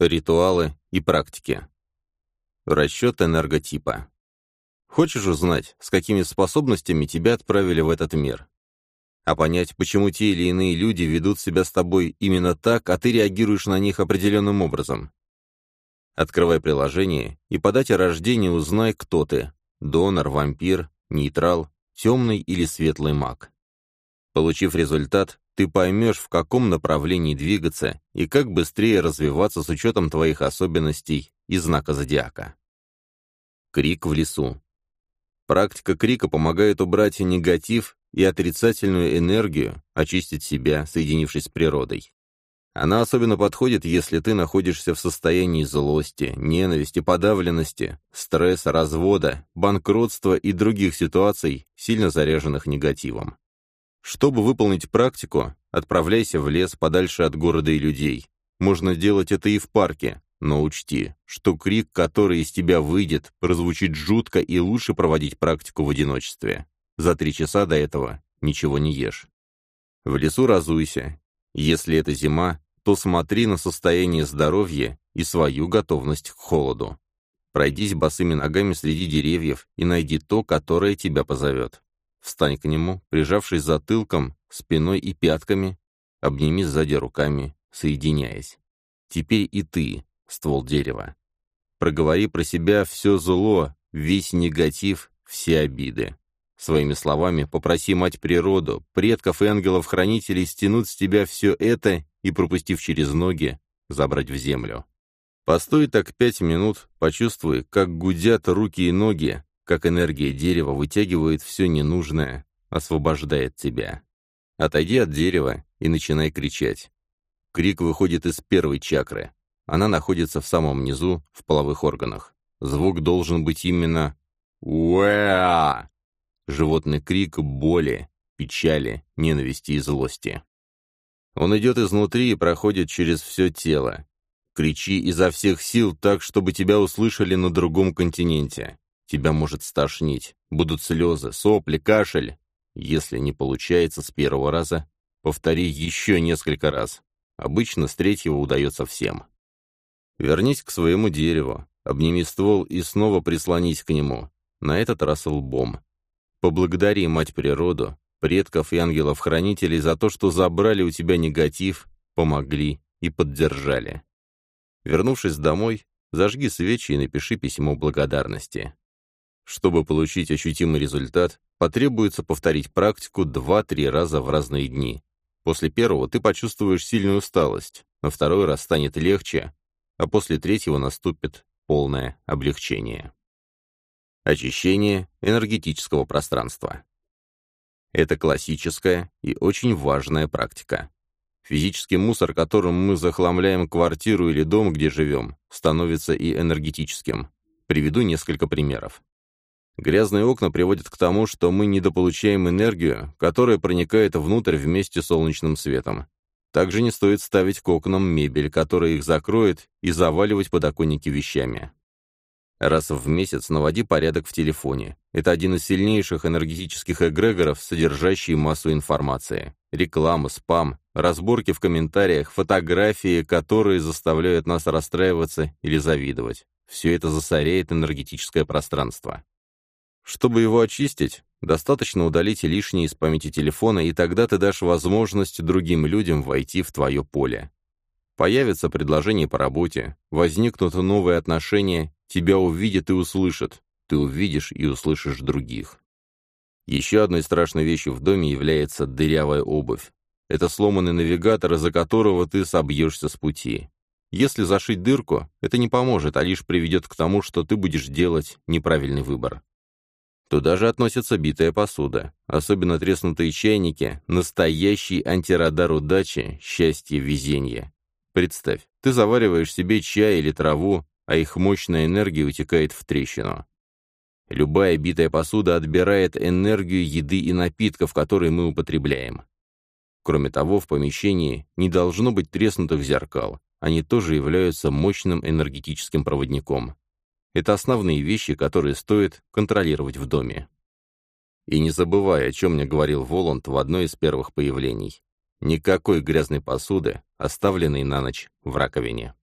Ритуалы и практики. Расчет энерготипа. Хочешь узнать, с какими способностями тебя отправили в этот мир? А понять, почему те или иные люди ведут себя с тобой именно так, а ты реагируешь на них определенным образом? Открывай приложение и по дате рождения узнай, кто ты – донор, вампир, нейтрал, темный или светлый маг. Получив результат, ты поймешь, в каком направлении двигаться и как быстрее развиваться с учетом твоих особенностей и знака зодиака. Крик в лесу. Практика крика помогает убрать негатив и отрицательную энергию, очистить себя, соединившись с природой. Она особенно подходит, если ты находишься в состоянии злости, ненависти, подавленности, стресса, развода, банкротства и других ситуаций, сильно заряженных негативом. Чтобы выполнить практику, отправляйся в лес подальше от города и людей. Можно делать это и в парке, но учти, что крик, который из тебя выйдет, прозвучит жутко и лучше проводить практику в одиночестве. За три часа до этого ничего не ешь. В лесу разуйся. Если это зима, то смотри на состояние здоровья и свою готовность к холоду. Пройдись босыми ногами среди деревьев и найди то, которое тебя позовет. Встань к нему, прижавшись затылком, спиной и пятками, обними сзади руками, соединяясь. Теперь и ты, ствол дерева. Проговори про себя все зло, весь негатив, все обиды. Своими словами попроси мать природу, предков и ангелов-хранителей стянуть с тебя все это и, пропустив через ноги, забрать в землю. Постой так пять минут, почувствуй, как гудят руки и ноги, как энергия дерева вытягивает все ненужное, освобождает тебя. Отойди от дерева и начинай кричать. Крик выходит из первой чакры. Она находится в самом низу, в половых органах. Звук должен быть именно «Уэа!» Животный крик боли, печали, ненависти и злости. Он идет изнутри и проходит через все тело. Кричи изо всех сил так, чтобы тебя услышали на другом континенте. Тебя может стошнить, будут слезы, сопли, кашель. Если не получается с первого раза, повтори еще несколько раз. Обычно с третьего удается всем. Вернись к своему дереву, обними ствол и снова прислонись к нему, на этот раз лбом. Поблагодари мать природу, предков и ангелов-хранителей за то, что забрали у тебя негатив, помогли и поддержали. Вернувшись домой, зажги свечи и напиши письмо благодарности. Чтобы получить ощутимый результат, потребуется повторить практику 2-3 раза в разные дни. После первого ты почувствуешь сильную усталость, на второй раз станет легче, а после третьего наступит полное облегчение. Очищение энергетического пространства. Это классическая и очень важная практика. Физический мусор, которым мы захламляем квартиру или дом, где живем, становится и энергетическим. Приведу несколько примеров. Грязные окна приводят к тому, что мы недополучаем энергию, которая проникает внутрь вместе с солнечным светом. Также не стоит ставить к окнам мебель, которая их закроет, и заваливать подоконники вещами. Раз в месяц наводи порядок в телефоне. Это один из сильнейших энергетических эгрегоров, содержащий массу информации. Реклама, спам, разборки в комментариях, фотографии, которые заставляют нас расстраиваться или завидовать. Все это засоряет энергетическое пространство. Чтобы его очистить, достаточно удалить лишнее из памяти телефона, и тогда ты дашь возможность другим людям войти в твое поле. Появится предложение по работе, возникнут новые отношения, Тебя увидят и услышат. Ты увидишь и услышишь других. Еще одной страшной вещью в доме является дырявая обувь. Это сломанный навигатор, из-за которого ты собьешься с пути. Если зашить дырку, это не поможет, а лишь приведет к тому, что ты будешь делать неправильный выбор. Туда же относится битая посуда, особенно треснутые чайники, настоящий антирадар удачи, счастья, везения. Представь, ты завариваешь себе чай или траву, а их мощная энергия утекает в трещину. Любая битая посуда отбирает энергию еды и напитков, которые мы употребляем. Кроме того, в помещении не должно быть треснутых зеркал. Они тоже являются мощным энергетическим проводником. Это основные вещи, которые стоит контролировать в доме. И не забывай, о чем мне говорил Воланд в одной из первых появлений. Никакой грязной посуды, оставленной на ночь в раковине.